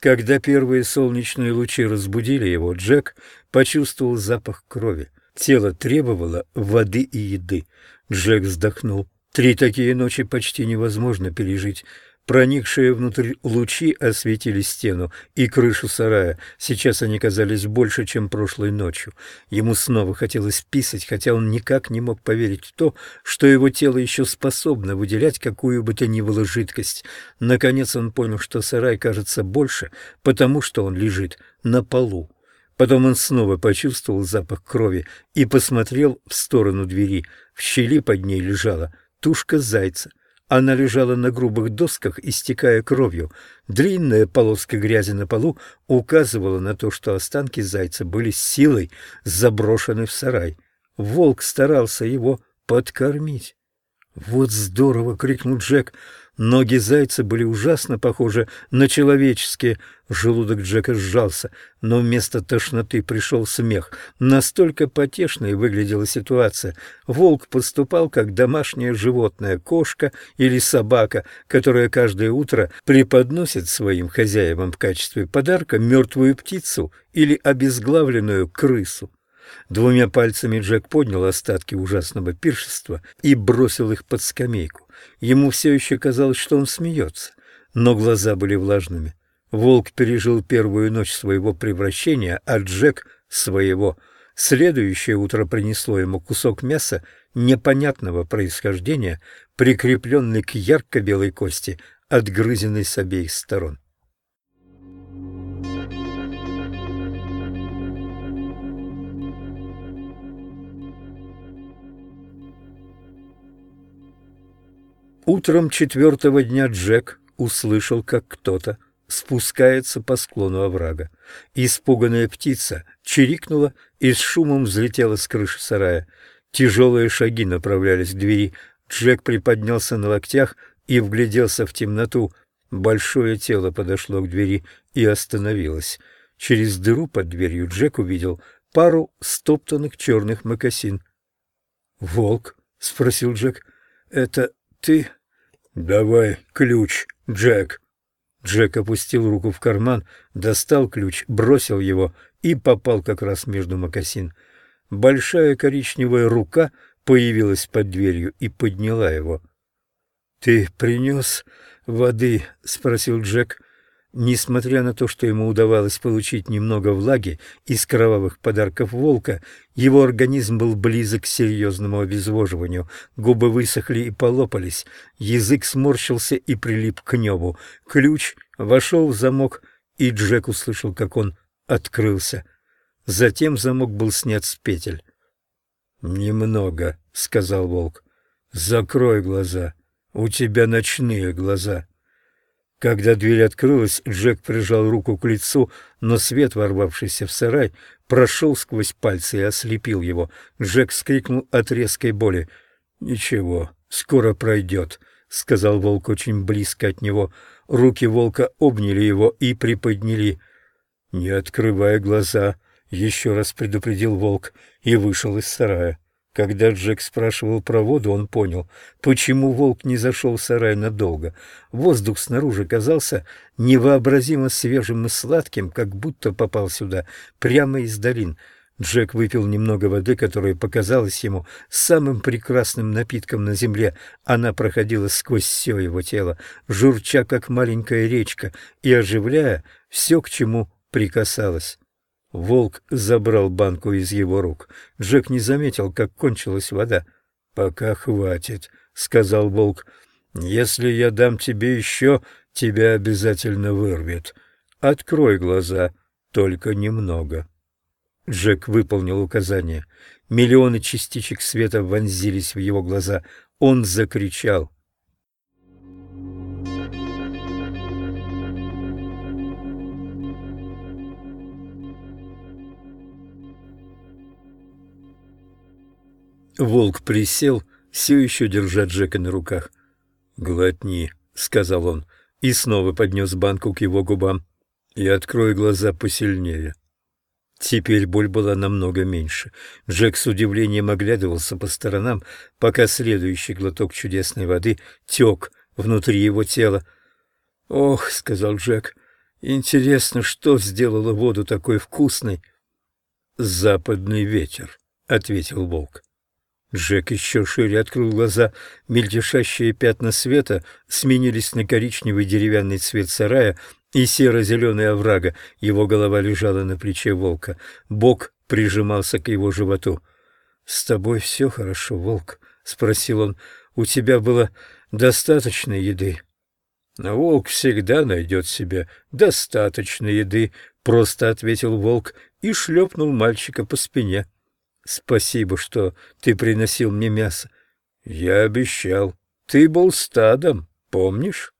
Когда первые солнечные лучи разбудили его, Джек почувствовал запах крови. Тело требовало воды и еды. Джек вздохнул. Три такие ночи почти невозможно пережить. Проникшие внутрь лучи осветили стену и крышу сарая. Сейчас они казались больше, чем прошлой ночью. Ему снова хотелось писать, хотя он никак не мог поверить в то, что его тело еще способно выделять какую бы то ни было жидкость. Наконец он понял, что сарай кажется больше, потому что он лежит на полу. Потом он снова почувствовал запах крови и посмотрел в сторону двери. В щели под ней лежала тушка зайца. Она лежала на грубых досках, истекая кровью. Длинная полоска грязи на полу указывала на то, что останки зайца были силой заброшены в сарай. Волк старался его подкормить. «Вот здорово!» — крикнул Джек. Ноги зайца были ужасно похожи на человеческие. Желудок Джека сжался, но вместо тошноты пришел смех. Настолько потешной выглядела ситуация. Волк поступал как домашнее животное, кошка или собака, которая каждое утро преподносит своим хозяевам в качестве подарка мертвую птицу или обезглавленную крысу. Двумя пальцами Джек поднял остатки ужасного пиршества и бросил их под скамейку. Ему все еще казалось, что он смеется, но глаза были влажными. Волк пережил первую ночь своего превращения, а Джек — своего. Следующее утро принесло ему кусок мяса непонятного происхождения, прикрепленный к ярко-белой кости, отгрызенной с обеих сторон. Утром четвертого дня Джек услышал, как кто-то спускается по склону оврага. Испуганная птица чирикнула и с шумом взлетела с крыши сарая. Тяжелые шаги направлялись к двери. Джек приподнялся на локтях и вгляделся в темноту. Большое тело подошло к двери и остановилось. Через дыру под дверью Джек увидел пару стоптанных черных мокасин. «Волк?» — спросил Джек. «Это ты?» «Давай ключ, Джек». Джек опустил руку в карман, достал ключ, бросил его и попал как раз между мокасин. Большая коричневая рука появилась под дверью и подняла его. «Ты принес воды?» — спросил Джек. Несмотря на то, что ему удавалось получить немного влаги из кровавых подарков волка, его организм был близок к серьезному обезвоживанию. Губы высохли и полопались, язык сморщился и прилип к небу. Ключ вошел в замок, и Джек услышал, как он открылся. Затем замок был снят с петель. «Немного», — сказал волк. «Закрой глаза. У тебя ночные глаза». Когда дверь открылась, Джек прижал руку к лицу, но свет, ворвавшийся в сарай, прошел сквозь пальцы и ослепил его. Джек скрикнул от резкой боли. «Ничего, скоро пройдет», — сказал волк очень близко от него. Руки волка обняли его и приподняли. «Не открывая глаза», — еще раз предупредил волк и вышел из сарая. Когда Джек спрашивал про воду, он понял, почему волк не зашел в сарай надолго. Воздух снаружи казался невообразимо свежим и сладким, как будто попал сюда прямо из долин. Джек выпил немного воды, которая показалась ему самым прекрасным напитком на земле. Она проходила сквозь все его тело, журча, как маленькая речка, и оживляя все, к чему прикасалась. Волк забрал банку из его рук. Джек не заметил, как кончилась вода. «Пока хватит», — сказал волк. «Если я дам тебе еще, тебя обязательно вырвет. Открой глаза, только немного». Джек выполнил указание. Миллионы частичек света вонзились в его глаза. Он закричал. Волк присел, все еще держа Джека на руках. «Глотни», — сказал он, и снова поднес банку к его губам. «И открой глаза посильнее». Теперь боль была намного меньше. Джек с удивлением оглядывался по сторонам, пока следующий глоток чудесной воды тек внутри его тела. «Ох», — сказал Джек, — Интересно, что сделало воду такой вкусной? Западный ветер, ответил волк. Джек еще шире открыл глаза. Мельтешащие пятна света сменились на коричневый деревянный цвет сарая и серо-зеленый оврага. Его голова лежала на плече волка. Бок прижимался к его животу. — С тобой все хорошо, волк? — спросил он. — У тебя было достаточно еды? — Волк всегда найдет себе достаточно еды, — просто ответил волк и шлепнул мальчика по спине. — Спасибо, что ты приносил мне мясо. Я обещал. Ты был стадом, помнишь?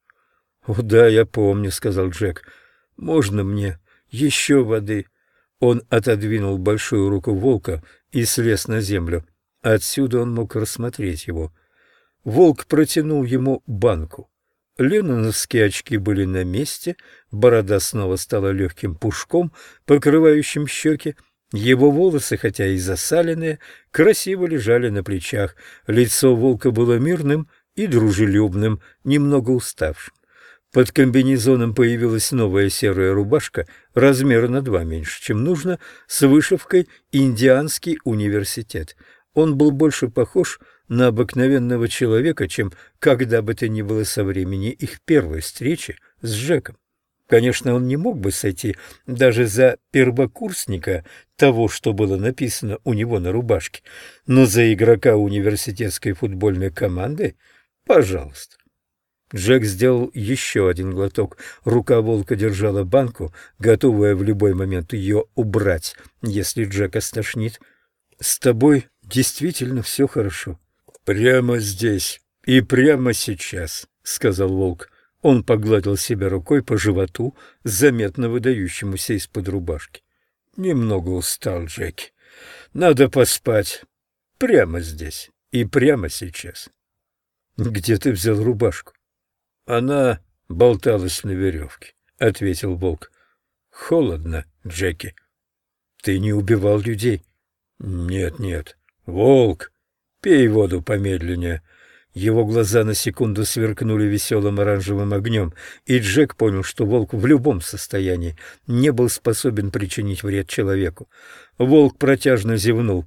О, да, я помню, сказал Джек. Можно мне еще воды? Он отодвинул большую руку волка и слез на землю. Отсюда он мог рассмотреть его. Волк протянул ему банку. Ленноновские очки были на месте, борода снова стала легким пушком, покрывающим щеки, его волосы, хотя и засаленные, красиво лежали на плечах. Лицо волка было мирным и дружелюбным, немного уставшим. Под комбинезоном появилась новая серая рубашка, размера на два меньше, чем нужно, с вышивкой «Индианский университет». Он был больше похож на обыкновенного человека, чем когда бы то ни было со времени их первой встречи с Джеком. Конечно, он не мог бы сойти даже за первокурсника того, что было написано у него на рубашке, но за игрока университетской футбольной команды — пожалуйста. Джек сделал еще один глоток. Рука волка держала банку, готовая в любой момент ее убрать, если Джек стошнит. — С тобой действительно все хорошо. — Прямо здесь и прямо сейчас, — сказал волк. Он погладил себя рукой по животу, заметно выдающемуся из-под рубашки. Немного устал, Джеки. Надо поспать. Прямо здесь и прямо сейчас. Где ты взял рубашку? Она болталась на веревке, — ответил волк. Холодно, Джеки. Ты не убивал людей? Нет, нет. Волк, пей воду помедленнее. Его глаза на секунду сверкнули веселым оранжевым огнем, и Джек понял, что волк в любом состоянии не был способен причинить вред человеку. Волк протяжно зевнул.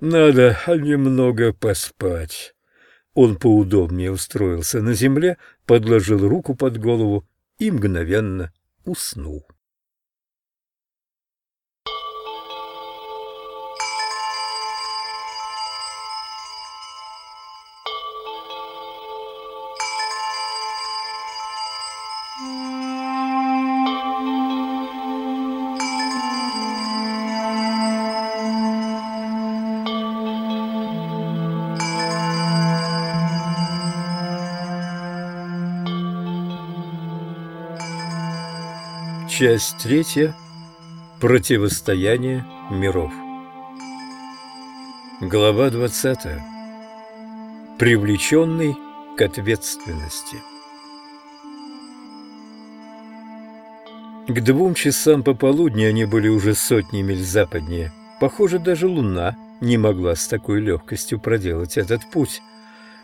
«Надо немного поспать». Он поудобнее устроился на земле, подложил руку под голову и мгновенно уснул. Часть третья. Противостояние миров. Глава двадцатая. Привлеченный к ответственности. К двум часам пополудни они были уже сотни миль западнее. Похоже, даже луна не могла с такой легкостью проделать этот путь.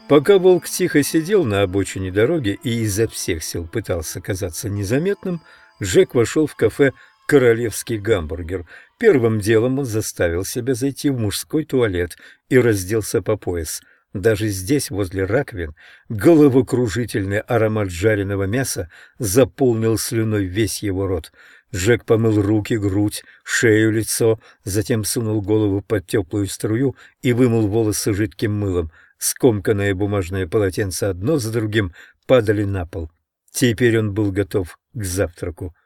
Пока волк тихо сидел на обочине дороги и изо всех сил пытался казаться незаметным, Жек вошел в кафе «Королевский гамбургер». Первым делом он заставил себя зайти в мужской туалет и разделся по пояс. Даже здесь, возле раковин, головокружительный аромат жареного мяса заполнил слюной весь его рот. Джек помыл руки, грудь, шею, лицо, затем сунул голову под теплую струю и вымыл волосы жидким мылом. Скомканное бумажное полотенце одно за другим падали на пол. Теперь он был готов к завтраку.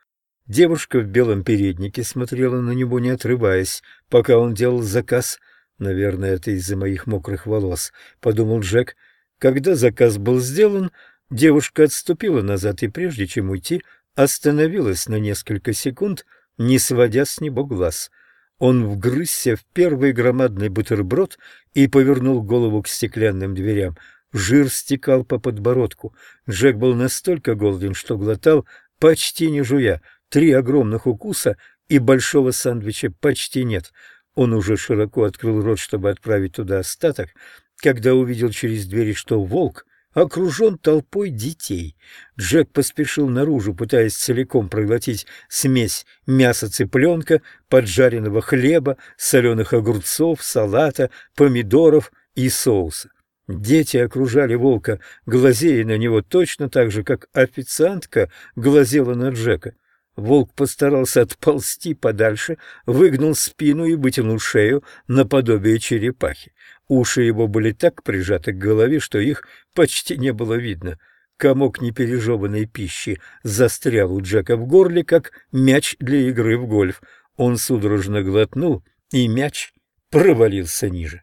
Девушка в белом переднике смотрела на него, не отрываясь, пока он делал заказ. «Наверное, это из-за моих мокрых волос», — подумал Джек. Когда заказ был сделан, девушка отступила назад и, прежде чем уйти, остановилась на несколько секунд, не сводя с него глаз. Он вгрызся в первый громадный бутерброд и повернул голову к стеклянным дверям — Жир стекал по подбородку. Джек был настолько голоден, что глотал, почти не жуя. Три огромных укуса и большого сэндвича почти нет. Он уже широко открыл рот, чтобы отправить туда остаток, когда увидел через двери, что волк окружен толпой детей. Джек поспешил наружу, пытаясь целиком проглотить смесь мяса цыпленка, поджаренного хлеба, соленых огурцов, салата, помидоров и соуса. Дети окружали волка, глазея на него точно так же, как официантка глазела на Джека. Волк постарался отползти подальше, выгнул спину и вытянул шею наподобие черепахи. Уши его были так прижаты к голове, что их почти не было видно. Комок непережеванной пищи застрял у Джека в горле, как мяч для игры в гольф. Он судорожно глотнул, и мяч провалился ниже.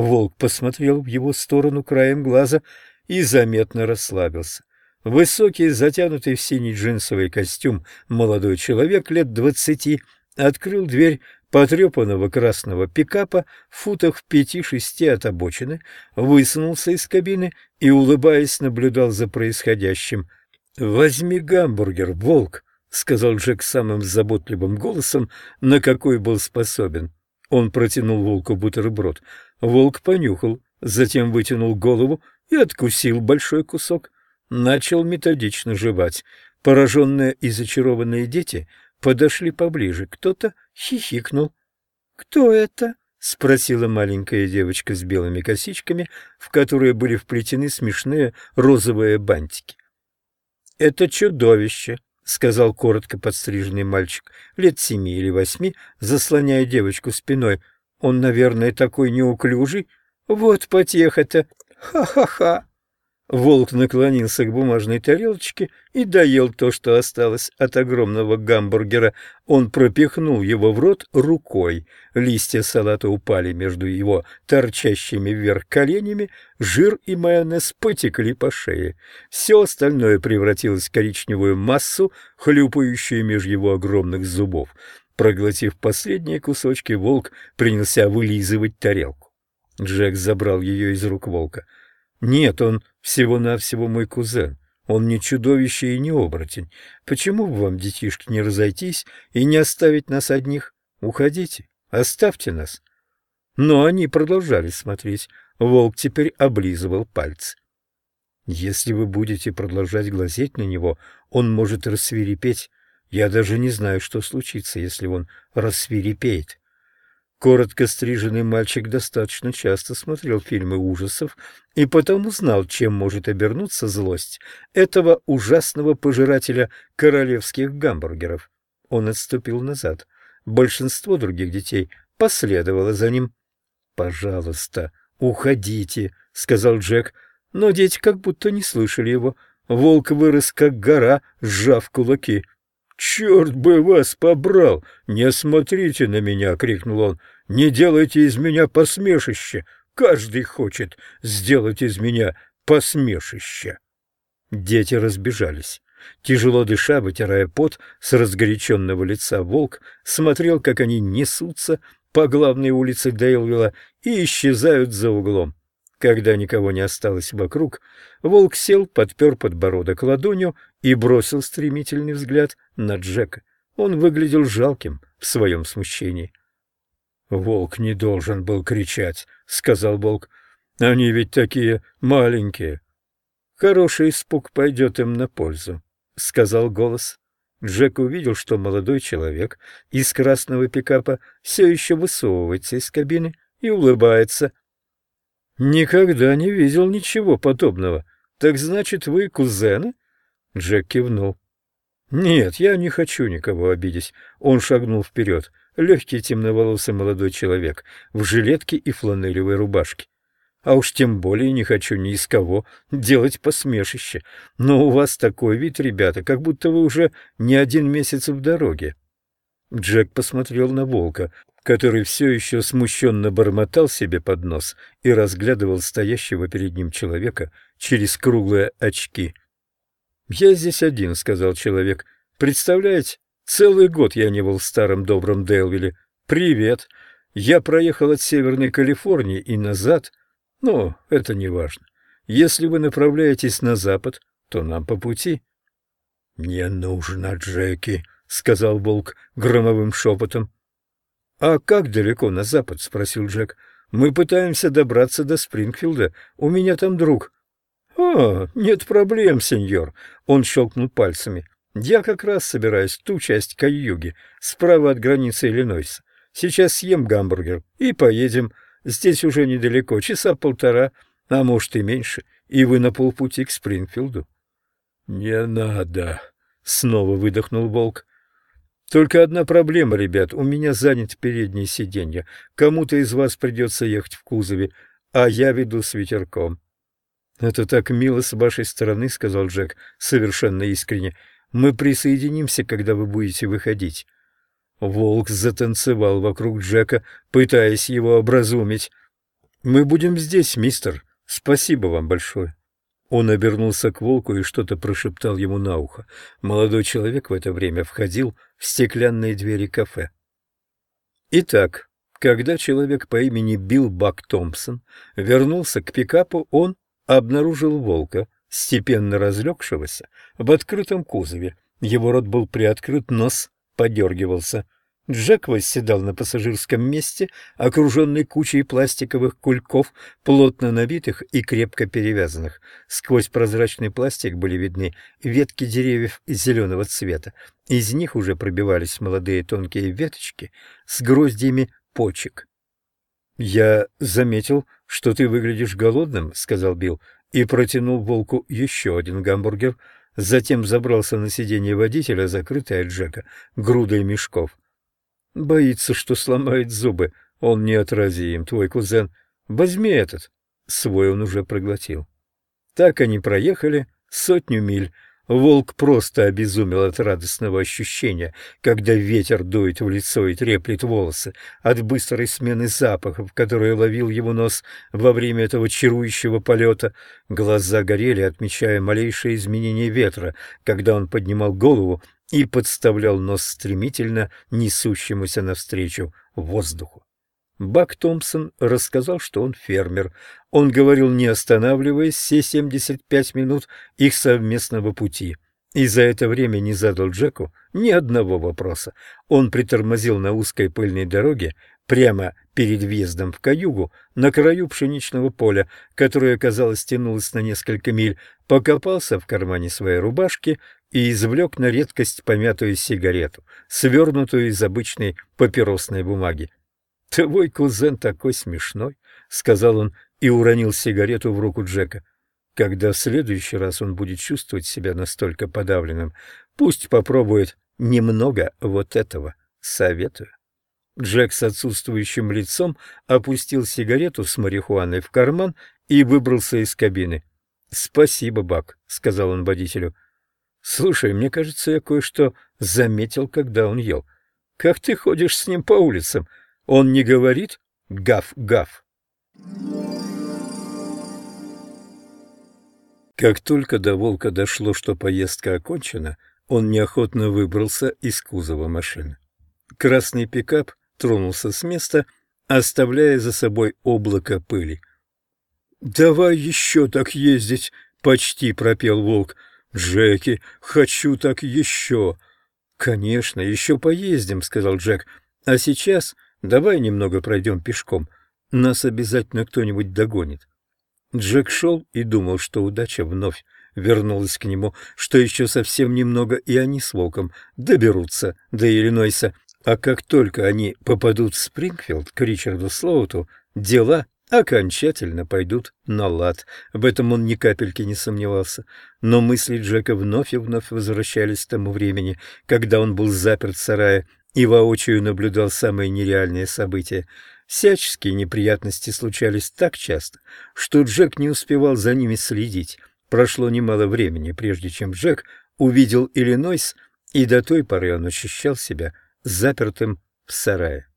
Волк посмотрел в его сторону краем глаза и заметно расслабился. Высокий, затянутый в синий джинсовый костюм молодой человек лет двадцати открыл дверь потрепанного красного пикапа в футах в пяти-шести от обочины, высунулся из кабины и, улыбаясь, наблюдал за происходящим. «Возьми гамбургер, волк!» — сказал Джек самым заботливым голосом, на какой был способен. Он протянул волку бутерброд. Волк понюхал, затем вытянул голову и откусил большой кусок начал методично жевать. Пораженные и зачарованные дети подошли поближе. Кто-то хихикнул. «Кто это?» — спросила маленькая девочка с белыми косичками, в которые были вплетены смешные розовые бантики. «Это чудовище», — сказал коротко подстриженный мальчик, лет семи или восьми, заслоняя девочку спиной. «Он, наверное, такой неуклюжий. Вот потеха-то! Ха-ха-ха!» Волк наклонился к бумажной тарелочке и доел то, что осталось от огромного гамбургера. Он пропихнул его в рот рукой. Листья салата упали между его торчащими вверх коленями, жир и майонез потекли по шее. Все остальное превратилось в коричневую массу, хлюпающую меж его огромных зубов. Проглотив последние кусочки, волк принялся вылизывать тарелку. Джек забрал ее из рук волка — нет, он всего-навсего мой кузен. Он не чудовище и не оборотень. Почему бы вам, детишки, не разойтись и не оставить нас одних? Уходите, оставьте нас. Но они продолжали смотреть. Волк теперь облизывал пальцы. Если вы будете продолжать глазеть на него, он может рассвирепеть. Я даже не знаю, что случится, если он рассвирепеет. Коротко стриженный мальчик достаточно часто смотрел фильмы ужасов и потому знал, чем может обернуться злость этого ужасного пожирателя королевских гамбургеров. Он отступил назад. Большинство других детей последовало за ним. «Пожалуйста, уходите», — сказал Джек, но дети как будто не слышали его. Волк вырос, как гора, сжав кулаки. «Черт бы вас побрал! Не смотрите на меня!» — крикнул он. «Не делайте из меня посмешище! Каждый хочет сделать из меня посмешище!» Дети разбежались. Тяжело дыша, вытирая пот с разгоряченного лица, волк смотрел, как они несутся по главной улице Дейлвилла и исчезают за углом. Когда никого не осталось вокруг, волк сел, подпер подбородок ладонью и бросил стремительный взгляд на Джека. Он выглядел жалким в своем смущении. «Волк не должен был кричать», — сказал волк. «Они ведь такие маленькие». «Хороший испуг пойдет им на пользу», — сказал голос. Джек увидел, что молодой человек из красного пикапа все еще высовывается из кабины и улыбается. «Никогда не видел ничего подобного. Так значит, вы кузены?» Джек кивнул. «Нет, я не хочу никого обидеть». Он шагнул вперед. Легкий темноволосый молодой человек в жилетке и фланелевой рубашке. А уж тем более не хочу ни из кого делать посмешище. Но у вас такой вид, ребята, как будто вы уже не один месяц в дороге. Джек посмотрел на волка который все еще смущенно бормотал себе под нос и разглядывал стоящего перед ним человека через круглые очки. «Я здесь один», — сказал человек. «Представляете, целый год я не был в старом добром Делвилле. Привет! Я проехал от Северной Калифорнии и назад, но это не важно. Если вы направляетесь на запад, то нам по пути». «Не нужно, Джеки», — сказал волк громовым шепотом. «А как далеко на запад?» — спросил Джек. «Мы пытаемся добраться до Спрингфилда. У меня там друг». «О, нет проблем, сеньор!» — он щелкнул пальцами. «Я как раз собираюсь в ту часть Каюги, справа от границы Иллинойса. Сейчас съем гамбургер и поедем. Здесь уже недалеко, часа полтора, а может и меньше, и вы на полпути к Спрингфилду». «Не надо!» — снова выдохнул волк. «Только одна проблема, ребят, у меня занят переднее сиденье. Кому-то из вас придется ехать в кузове, а я веду с ветерком». «Это так мило с вашей стороны», — сказал Джек совершенно искренне. «Мы присоединимся, когда вы будете выходить». Волк затанцевал вокруг Джека, пытаясь его образумить. «Мы будем здесь, мистер. Спасибо вам большое». Он обернулся к волку и что-то прошептал ему на ухо. Молодой человек в это время входил в стеклянные двери кафе. Итак, когда человек по имени Билл Бак Томпсон вернулся к пикапу, он обнаружил волка, степенно разлегшегося в открытом кузове. Его рот был приоткрыт, нос подергивался. Джек восседал на пассажирском месте, окруженный кучей пластиковых кульков, плотно набитых и крепко перевязанных. Сквозь прозрачный пластик были видны ветки деревьев зеленого цвета. Из них уже пробивались молодые тонкие веточки с гроздьями почек. «Я заметил, что ты выглядишь голодным», — сказал Билл, и протянул волку еще один гамбургер, затем забрался на сиденье водителя, закрытое от Джека, грудой мешков. Боится, что сломает зубы. Он не отразим, твой кузен. Возьми этот. Свой он уже проглотил. Так они проехали сотню миль. Волк просто обезумел от радостного ощущения, когда ветер дует в лицо и треплет волосы, от быстрой смены запахов, которые ловил его нос во время этого чарующего полета. Глаза горели, отмечая малейшие изменения ветра, когда он поднимал голову и подставлял нос стремительно несущемуся навстречу воздуху. Бак Томпсон рассказал, что он фермер. Он говорил, не останавливаясь, все 75 минут их совместного пути. И за это время не задал Джеку ни одного вопроса. Он притормозил на узкой пыльной дороге прямо перед въездом в Каюгу, на краю пшеничного поля, которое, казалось, тянулось на несколько миль, покопался в кармане своей рубашки и извлек на редкость помятую сигарету, свернутую из обычной папиросной бумаги. «Твой кузен такой смешной», — сказал он и уронил сигарету в руку Джека. «Когда в следующий раз он будет чувствовать себя настолько подавленным, пусть попробует немного вот этого. Советую». Джек с отсутствующим лицом опустил сигарету с марихуаной в карман и выбрался из кабины. «Спасибо, Бак», — сказал он водителю. «Слушай, мне кажется, я кое-что заметил, когда он ел. Как ты ходишь с ним по улицам? Он не говорит «гав-гав»?» Как только до волка дошло, что поездка окончена, он неохотно выбрался из кузова машины. Красный пикап тронулся с места, оставляя за собой облако пыли. «Давай еще так ездить!» — почти пропел волк. «Джеки, хочу так еще!» «Конечно, еще поездим», — сказал Джек. «А сейчас давай немного пройдем пешком. Нас обязательно кто-нибудь догонит». Джек шел и думал, что удача вновь вернулась к нему, что еще совсем немного, и они с волком доберутся до Иллинойса. А как только они попадут в Спрингфилд к Ричарду Слоуту, дела окончательно пойдут на лад. В этом он ни капельки не сомневался. Но мысли Джека вновь и вновь возвращались к тому времени, когда он был заперт в сарае и воочию наблюдал самые нереальные события. Всяческие неприятности случались так часто, что Джек не успевал за ними следить. Прошло немало времени, прежде чем Джек увидел Иллинойс, и до той поры он ощущал себя запертым в сарае.